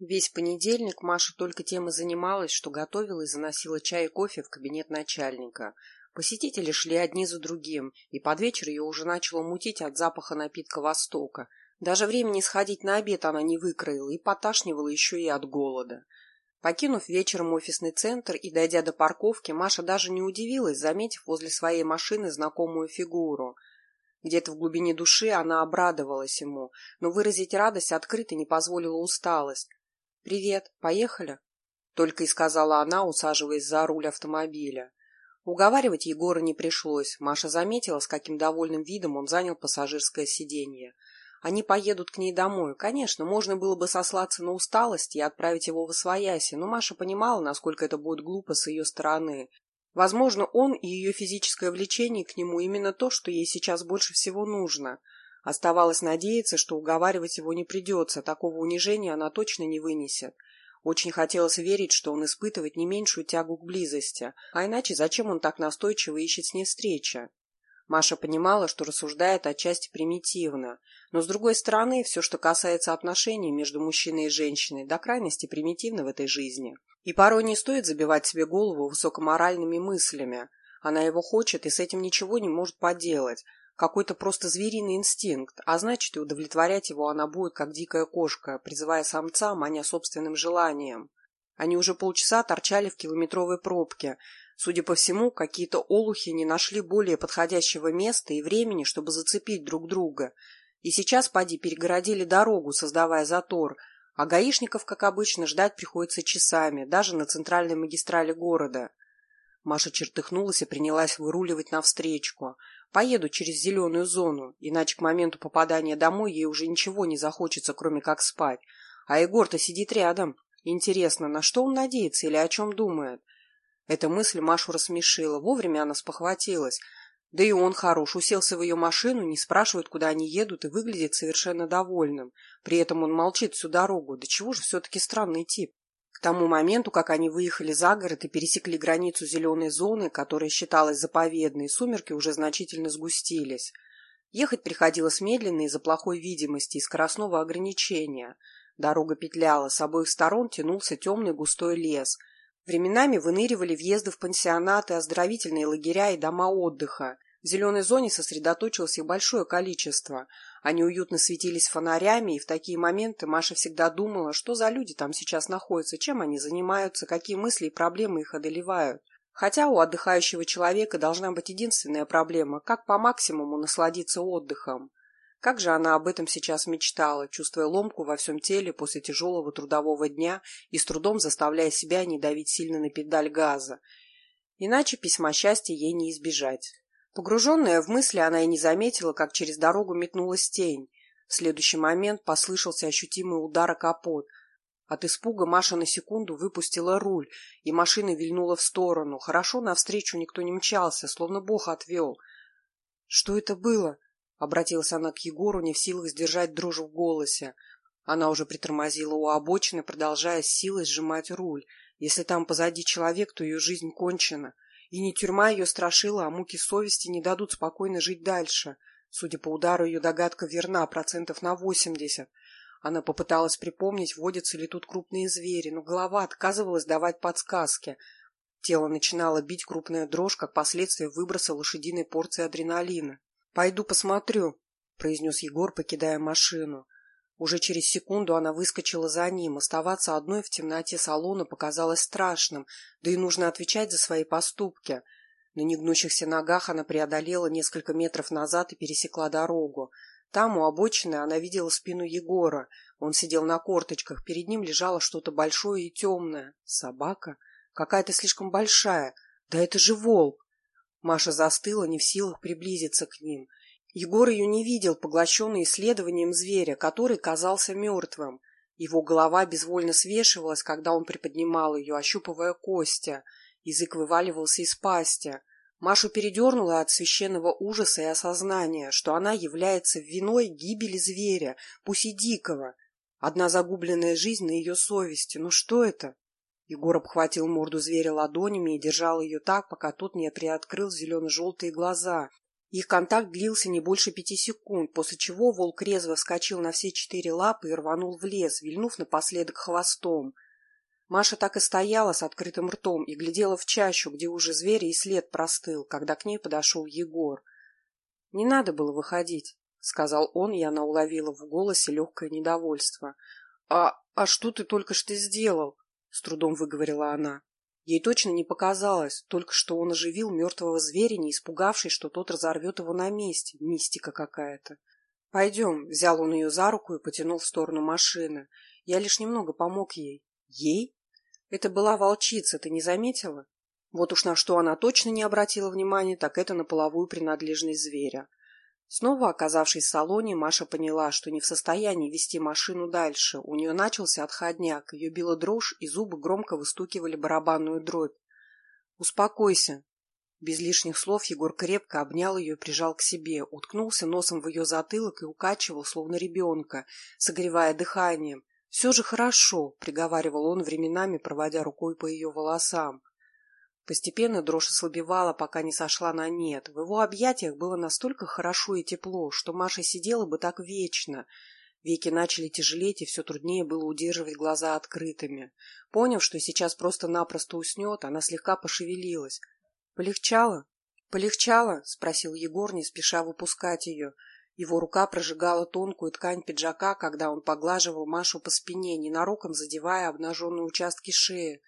Весь понедельник Маша только тем и занималась, что готовила и заносила чай и кофе в кабинет начальника. Посетители шли одни за другим, и под вечер ее уже начало мутить от запаха напитка Востока. Даже времени сходить на обед она не выкроила и поташнивала еще и от голода. Покинув вечером офисный центр и дойдя до парковки, Маша даже не удивилась, заметив возле своей машины знакомую фигуру. Где-то в глубине души она обрадовалась ему, но выразить радость открыто не позволила усталость. «Привет, поехали?» Только и сказала она, усаживаясь за руль автомобиля. Уговаривать Егора не пришлось. Маша заметила, с каким довольным видом он занял пассажирское сиденье. Они поедут к ней домой. Конечно, можно было бы сослаться на усталость и отправить его в освояси, но Маша понимала, насколько это будет глупо с ее стороны. Возможно, он и ее физическое влечение к нему именно то, что ей сейчас больше всего нужно – Оставалось надеяться, что уговаривать его не придется, такого унижения она точно не вынесет. Очень хотелось верить, что он испытывает не меньшую тягу к близости, а иначе зачем он так настойчиво ищет с ней встречи? Маша понимала, что рассуждает отчасти примитивно, но, с другой стороны, все, что касается отношений между мужчиной и женщиной, до крайности примитивно в этой жизни. И порой не стоит забивать себе голову высокоморальными мыслями. Она его хочет и с этим ничего не может поделать, какой-то просто звериный инстинкт, а значит и удовлетворять его она будет, как дикая кошка, призывая самца, маня собственным желанием. Они уже полчаса торчали в километровой пробке. Судя по всему, какие-то олухи не нашли более подходящего места и времени, чтобы зацепить друг друга. И сейчас поди перегородили дорогу, создавая затор, а гаишников, как обычно, ждать приходится часами, даже на центральной магистрали города. Маша чертыхнулась и принялась выруливать навстречку. Поеду через зеленую зону, иначе к моменту попадания домой ей уже ничего не захочется, кроме как спать. А Егор-то сидит рядом. Интересно, на что он надеется или о чем думает? Эта мысль Машу рассмешила. Вовремя она спохватилась. Да и он хорош, уселся в ее машину, не спрашивает, куда они едут, и выглядит совершенно довольным. При этом он молчит всю дорогу. Да чего же все-таки странный тип? Тому моменту, как они выехали за город и пересекли границу зеленой зоны, которая считалась заповедной, сумерки уже значительно сгустились. Ехать приходилось медленно из-за плохой видимости и скоростного ограничения. Дорога петляла, с обоих сторон тянулся темный густой лес. Временами выныривали въезды в пансионаты, оздоровительные лагеря и дома отдыха. В зеленой зоне сосредоточилось их большое количество. Они уютно светились фонарями, и в такие моменты Маша всегда думала, что за люди там сейчас находятся, чем они занимаются, какие мысли и проблемы их одолевают. Хотя у отдыхающего человека должна быть единственная проблема – как по максимуму насладиться отдыхом. Как же она об этом сейчас мечтала, чувствуя ломку во всем теле после тяжелого трудового дня и с трудом заставляя себя не давить сильно на педаль газа. Иначе письма счастья ей не избежать. Погруженная в мысли, она и не заметила, как через дорогу метнулась тень. В следующий момент послышался ощутимый удар о капот. От испуга Маша на секунду выпустила руль, и машина вильнула в сторону. Хорошо навстречу никто не мчался, словно Бог отвел. — Что это было? — обратилась она к Егору, не в силах сдержать дрожь в голосе. Она уже притормозила у обочины, продолжая с силой сжимать руль. Если там позади человек, то ее жизнь кончена. И не тюрьма ее страшила, а муки совести не дадут спокойно жить дальше. Судя по удару, ее догадка верна, процентов на восемьдесят. Она попыталась припомнить, водятся ли тут крупные звери, но голова отказывалась давать подсказки. Тело начинало бить крупная дрожь, как последствие выброса лошадиной порции адреналина. «Пойду посмотрю», — произнес Егор, покидая машину. Уже через секунду она выскочила за ним. Оставаться одной в темноте салона показалось страшным, да и нужно отвечать за свои поступки. На негнущихся ногах она преодолела несколько метров назад и пересекла дорогу. Там, у обочины, она видела спину Егора. Он сидел на корточках, перед ним лежало что-то большое и темное. Собака? Какая-то слишком большая. Да это же волк! Маша застыла, не в силах приблизиться к ним. Егор ее не видел, поглощенный исследованием зверя, который казался мертвым. Его голова безвольно свешивалась, когда он приподнимал ее, ощупывая кости. Язык вываливался из пасти. Машу передернула от священного ужаса и осознания, что она является виной гибели зверя, пусть и дикого. Одна загубленная жизнь на ее совести. Ну что это? Егор обхватил морду зверя ладонями и держал ее так, пока тот не приоткрыл зелено-желтые глаза, Их контакт длился не больше пяти секунд, после чего волк резво вскочил на все четыре лапы и рванул в лес, вильнув напоследок хвостом. Маша так и стояла с открытым ртом и глядела в чащу, где уже зверь и след простыл, когда к ней подошел Егор. «Не надо было выходить», — сказал он, и она уловила в голосе легкое недовольство. «А, а что ты только что сделал?» — с трудом выговорила она. Ей точно не показалось, только что он оживил мертвого зверя, не испугавшись, что тот разорвет его на месте. Мистика какая-то. «Пойдем», — взял он ее за руку и потянул в сторону машины. Я лишь немного помог ей. «Ей?» Это была волчица, ты не заметила? Вот уж на что она точно не обратила внимания, так это на половую принадлежность зверя. Снова оказавшись в салоне, Маша поняла, что не в состоянии вести машину дальше. У нее начался отходняк, ее била дрожь, и зубы громко выстукивали барабанную дробь. «Успокойся». Без лишних слов Егор крепко обнял ее и прижал к себе, уткнулся носом в ее затылок и укачивал, словно ребенка, согревая дыханием. «Все же хорошо», — приговаривал он временами, проводя рукой по ее волосам. Постепенно дрожь ослабевала, пока не сошла на нет. В его объятиях было настолько хорошо и тепло, что Маша сидела бы так вечно. Веки начали тяжелеть, и все труднее было удерживать глаза открытыми. Поняв, что сейчас просто-напросто уснет, она слегка пошевелилась. «Полегчало?» «Полегчало?» — спросил Егор, не спеша выпускать ее. Его рука прожигала тонкую ткань пиджака, когда он поглаживал Машу по спине, ненароком задевая обнаженные участки шеи.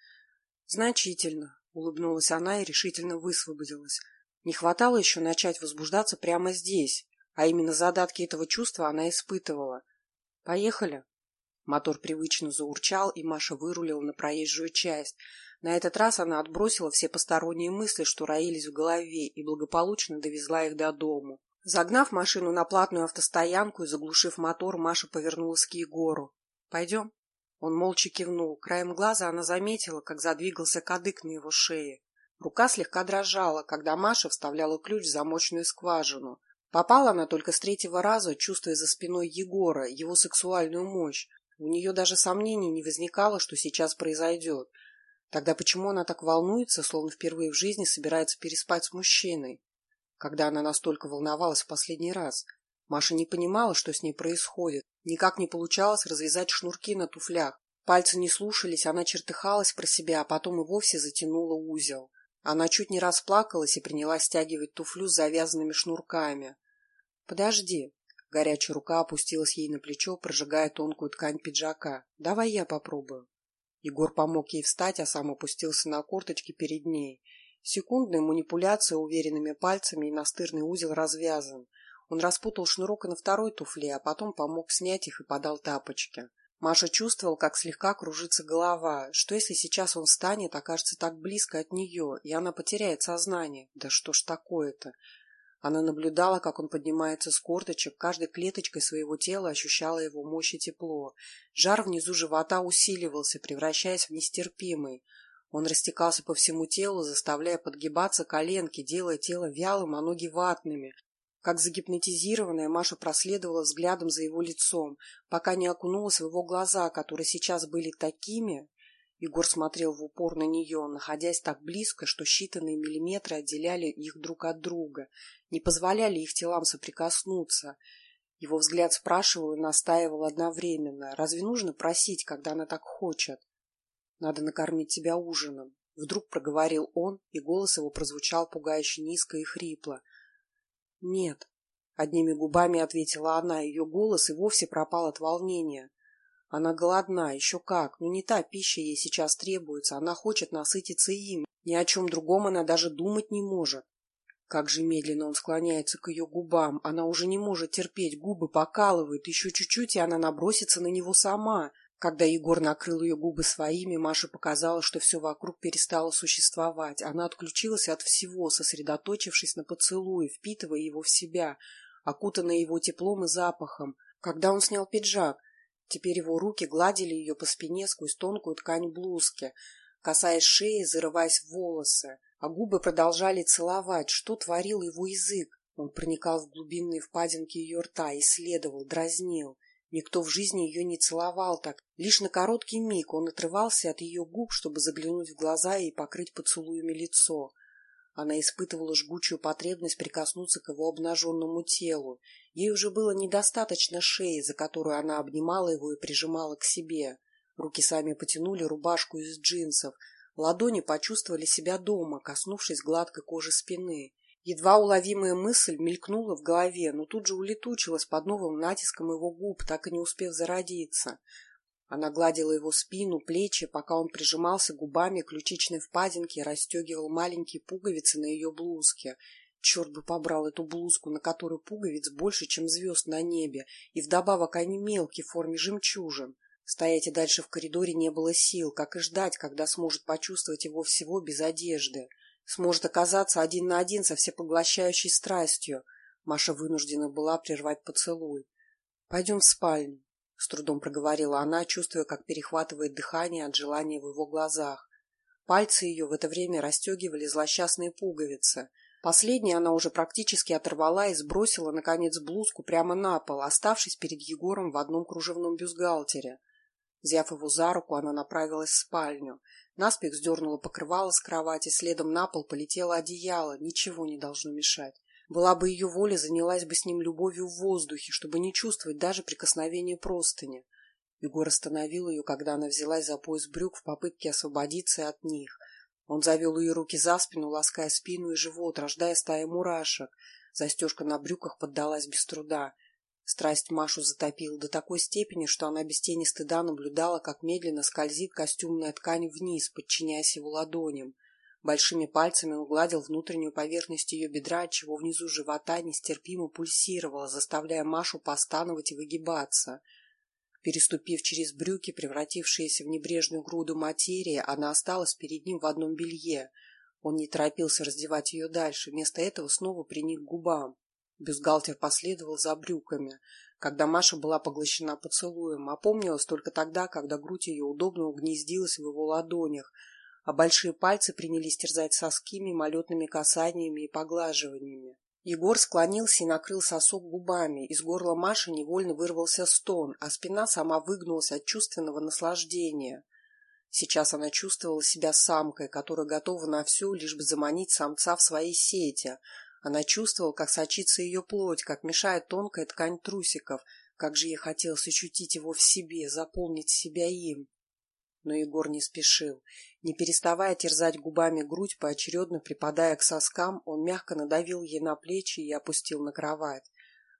«Значительно», Улыбнулась она и решительно высвободилась. Не хватало еще начать возбуждаться прямо здесь, а именно задатки этого чувства она испытывала. «Поехали!» Мотор привычно заурчал, и Маша вырулила на проезжую часть. На этот раз она отбросила все посторонние мысли, что роились в голове, и благополучно довезла их до дому. Загнав машину на платную автостоянку и заглушив мотор, Маша повернулась к Егору. «Пойдем?» Он молча кивнул. Краем глаза она заметила, как задвигался кадык на его шее. Рука слегка дрожала, когда Маша вставляла ключ в замочную скважину. Попала она только с третьего раза, чувствуя за спиной Егора, его сексуальную мощь. У нее даже сомнений не возникало, что сейчас произойдет. Тогда почему она так волнуется, словно впервые в жизни собирается переспать с мужчиной? Когда она настолько волновалась в последний раз? Маша не понимала, что с ней происходит. Никак не получалось развязать шнурки на туфлях. Пальцы не слушались, она чертыхалась про себя, а потом и вовсе затянула узел. Она чуть не расплакалась и принялась стягивать туфлю с завязанными шнурками. «Подожди». Горячая рука опустилась ей на плечо, прожигая тонкую ткань пиджака. «Давай я попробую». Егор помог ей встать, а сам опустился на корточки перед ней. Секундная манипуляция уверенными пальцами и настырный узел развязан. Он распутал шнурок и на второй туфле, а потом помог снять их и подал тапочки. Маша чувствовал, как слегка кружится голова. Что если сейчас он встанет, окажется так близко от нее, и она потеряет сознание? Да что ж такое-то? Она наблюдала, как он поднимается с корточек, каждой клеточкой своего тела ощущала его мощь и тепло. Жар внизу живота усиливался, превращаясь в нестерпимый. Он растекался по всему телу, заставляя подгибаться коленки, делая тело вялым, а ноги ватными. Как загипнотизированная, Маша проследовала взглядом за его лицом, пока не окунулась в его глаза, которые сейчас были такими... Егор смотрел в упор на нее, находясь так близко, что считанные миллиметры отделяли их друг от друга, не позволяли их телам соприкоснуться. Его взгляд спрашивал и настаивал одновременно. Разве нужно просить, когда она так хочет? Надо накормить тебя ужином. Вдруг проговорил он, и голос его прозвучал пугающе низко и хрипло. «Нет», — одними губами ответила она, ее голос и вовсе пропал от волнения. Она голодна, еще как, но не та пища ей сейчас требуется, она хочет насытиться им, ни о чем другом она даже думать не может. Как же медленно он склоняется к ее губам, она уже не может терпеть, губы покалывают, еще чуть-чуть, и она набросится на него сама — когда Егор накрыл ее губы своими, Маше показалось, что все вокруг перестало существовать. Она отключилась от всего, сосредоточившись на поцелуе, впитывая его в себя, окутанная его теплом и запахом. Когда он снял пиджак, теперь его руки гладили ее по спине сквозь тонкую ткань блузки, касаясь шеи, зарываясь в волосы, а губы продолжали целовать. Что творил его язык? Он проникал в глубинные впадинки ее рта, исследовал, дразнил. Никто в жизни ее не целовал так. Лишь на короткий миг он отрывался от ее губ, чтобы заглянуть в глаза и покрыть поцелуями лицо. Она испытывала жгучую потребность прикоснуться к его обнаженному телу. Ей уже было недостаточно шеи, за которую она обнимала его и прижимала к себе. Руки сами потянули рубашку из джинсов. Ладони почувствовали себя дома, коснувшись гладкой кожи спины. Едва уловимая мысль мелькнула в голове, но тут же улетучилась под новым натиском его губ, так и не успев зародиться. Она гладила его спину, плечи, пока он прижимался губами к ключичной впадинке и расстегивал маленькие пуговицы на ее блузке. Черт бы побрал эту блузку, на которой пуговиц больше, чем звезд на небе, и вдобавок они мелкие в форме жемчужин. Стоять и дальше в коридоре не было сил, как и ждать, когда сможет почувствовать его всего без одежды. Сможет оказаться один на один со всепоглощающей страстью. Маша вынуждена была прервать поцелуй. «Пойдем в спальню». — с трудом проговорила она, чувствуя, как перехватывает дыхание от желания в его глазах. Пальцы ее в это время расстегивали злосчастные пуговицы. Последние она уже практически оторвала и сбросила, наконец, блузку прямо на пол, оставшись перед Егором в одном кружевном бюстгальтере. Взяв его за руку, она направилась в спальню. Наспех сдернула покрывало с кровати, следом на пол полетело одеяло. Ничего не должно мешать. Была бы ее воля, занялась бы с ним любовью в воздухе, чтобы не чувствовать даже прикосновения простыни. Егор остановил ее, когда она взялась за пояс брюк в попытке освободиться от них. Он завел ее руки за спину, лаская спину и живот, рождая стаи мурашек. Застежка на брюках поддалась без труда. Страсть Машу затопила до такой степени, что она без тени стыда наблюдала, как медленно скользит костюмная ткань вниз, подчиняясь его ладоням. Большими пальцами он гладил внутреннюю поверхность ее бедра, отчего внизу живота нестерпимо пульсировало, заставляя Машу постановать и выгибаться. Переступив через брюки, превратившиеся в небрежную груду материи, она осталась перед ним в одном белье. Он не торопился раздевать ее дальше, вместо этого снова приник к губам. Бюстгальтер последовал за брюками, когда Маша была поглощена поцелуем, опомнилась только тогда, когда грудь ее удобно угнездилась в его ладонях, а большие пальцы принялись терзать соски мимолетными касаниями и поглаживаниями. Егор склонился и накрыл сосок губами. Из горла Маши невольно вырвался стон, а спина сама выгнулась от чувственного наслаждения. Сейчас она чувствовала себя самкой, которая готова на все, лишь бы заманить самца в свои сети. Она чувствовала, как сочится ее плоть, как мешает тонкая ткань трусиков, как же ей хотелось ощутить его в себе, заполнить себя им. Но Егор не спешил. Не переставая терзать губами грудь, поочередно припадая к соскам, он мягко надавил ей на плечи и опустил на кровать.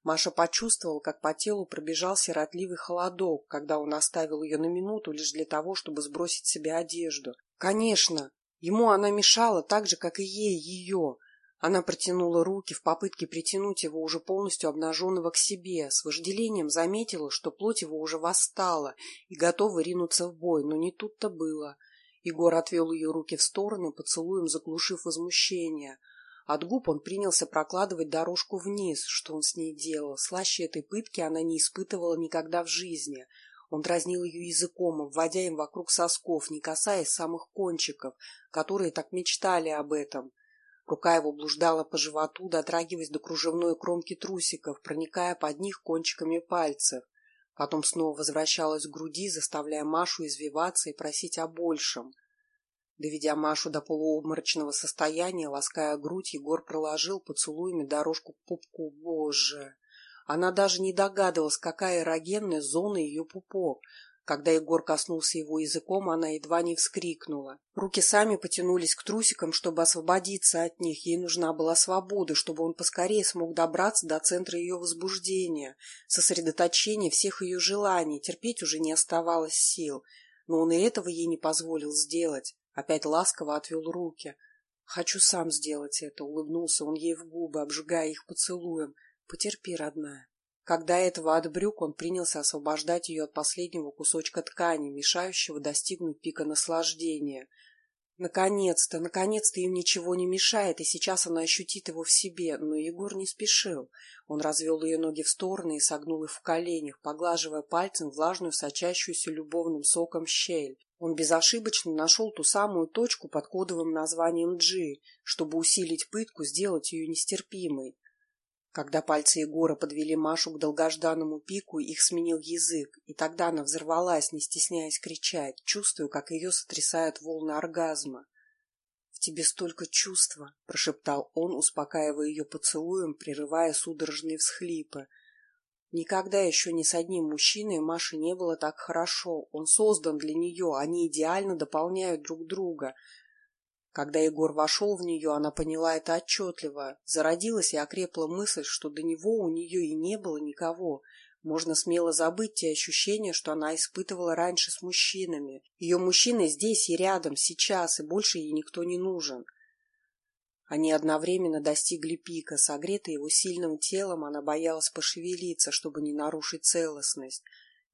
Маша почувствовала, как по телу пробежал сиротливый холодок, когда он оставил ее на минуту лишь для того, чтобы сбросить себе одежду. Конечно, ему она мешала так же, как и ей ее. Она протянула руки в попытке притянуть его уже полностью обнаженного к себе, с вожделением заметила, что плоть его уже восстала и готова ринуться в бой, но не тут-то было. Егор отвел ее руки в стороны, поцелуем заглушив возмущение. От губ он принялся прокладывать дорожку вниз. Что он с ней делал? Слаще этой пытки она не испытывала никогда в жизни. Он дразнил ее языком, вводя им вокруг сосков, не касаясь самых кончиков, которые так мечтали об этом. Рука его блуждала по животу, дотрагиваясь до кружевной кромки трусиков, проникая под них кончиками пальцев. Потом снова возвращалась к груди, заставляя Машу извиваться и просить о большем. Доведя Машу до полуобморочного состояния, лаская грудь, Егор проложил поцелуями дорожку к пупку. Боже! Она даже не догадывалась, какая эрогенная зона ее пупок, когда Егор коснулся его языком, она едва не вскрикнула. Руки сами потянулись к трусикам, чтобы освободиться от них. Ей нужна была свобода, чтобы он поскорее смог добраться до центра ее возбуждения, сосредоточения всех ее желаний. Терпеть уже не оставалось сил. Но он и этого ей не позволил сделать. Опять ласково отвел руки. «Хочу сам сделать это», — улыбнулся он ей в губы, обжигая их поцелуем. «Потерпи, родная». Когда этого от брюк он принялся освобождать ее от последнего кусочка ткани, мешающего достигнуть пика наслаждения. Наконец-то, наконец-то им ничего не мешает, и сейчас она ощутит его в себе, но Егор не спешил. Он развел ее ноги в стороны и согнул их в коленях, поглаживая пальцем влажную, сочащуюся любовным соком щель. Он безошибочно нашел ту самую точку под кодовым названием G, чтобы усилить пытку, сделать ее нестерпимой. Когда пальцы Егора подвели Машу к долгожданному пику, их сменил язык, и тогда она взорвалась, не стесняясь кричать, чувствуя, как ее сотрясают волны оргазма. В тебе столько чувства, прошептал он, успокаивая ее поцелуем, прерывая судорожные всхлипы. Никогда еще ни с одним мужчиной Маше не было так хорошо. Он создан для нее, они идеально дополняют друг друга. Когда Егор вошел в нее, она поняла это отчетливо. Зародилась и окрепла мысль, что до него у нее и не было никого. Можно смело забыть те ощущения, что она испытывала раньше с мужчинами. Ее мужчина здесь и рядом, сейчас, и больше ей никто не нужен. Они одновременно достигли пика. Согретая его сильным телом, она боялась пошевелиться, чтобы не нарушить целостность.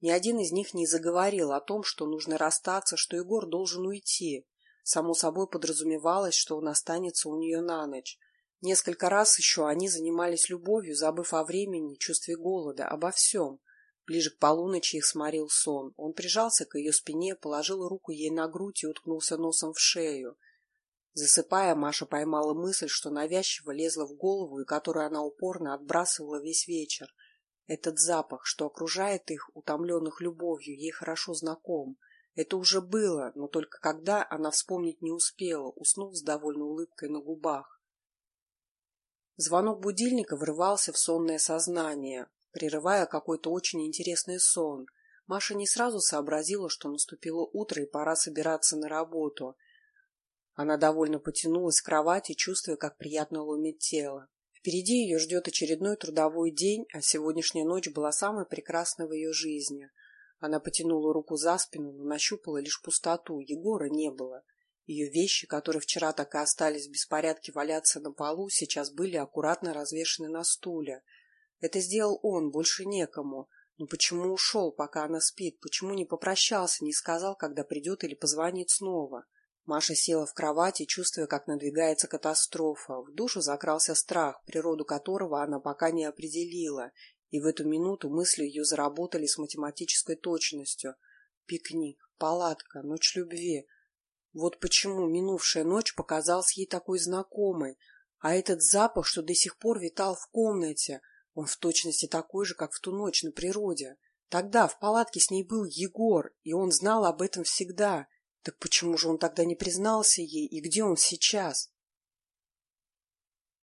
Ни один из них не заговорил о том, что нужно расстаться, что Егор должен уйти. Само собой подразумевалось, что он останется у нее на ночь. Несколько раз еще они занимались любовью, забыв о времени, чувстве голода, обо всем. Ближе к полуночи их сморил сон. Он прижался к ее спине, положил руку ей на грудь и уткнулся носом в шею. Засыпая, Маша поймала мысль, что навязчиво лезла в голову и которую она упорно отбрасывала весь вечер. Этот запах, что окружает их, утомленных любовью, ей хорошо знаком. Это уже было, но только когда она вспомнить не успела, уснув с довольной улыбкой на губах. Звонок будильника врывался в сонное сознание, прерывая какой-то очень интересный сон. Маша не сразу сообразила, что наступило утро и пора собираться на работу – она довольно потянулась к кровати, чувствуя, как приятно ломит тело. Впереди ее ждет очередной трудовой день, а сегодняшняя ночь была самой прекрасной в ее жизни. Она потянула руку за спину, но нащупала лишь пустоту. Егора не было. Ее вещи, которые вчера так и остались в беспорядке валяться на полу, сейчас были аккуратно развешаны на стуле. Это сделал он, больше некому. Но почему ушел, пока она спит? Почему не попрощался, не сказал, когда придет или позвонит снова? Маша села в кровати, чувствуя, как надвигается катастрофа. В душу закрался страх, природу которого она пока не определила, и в эту минуту мысли ее заработали с математической точностью. Пикник, палатка, ночь любви. Вот почему минувшая ночь показалась ей такой знакомой, а этот запах, что до сих пор витал в комнате, он в точности такой же, как в ту ночь на природе. Тогда в палатке с ней был Егор, и он знал об этом всегда — так почему же он тогда не признался ей, и где он сейчас?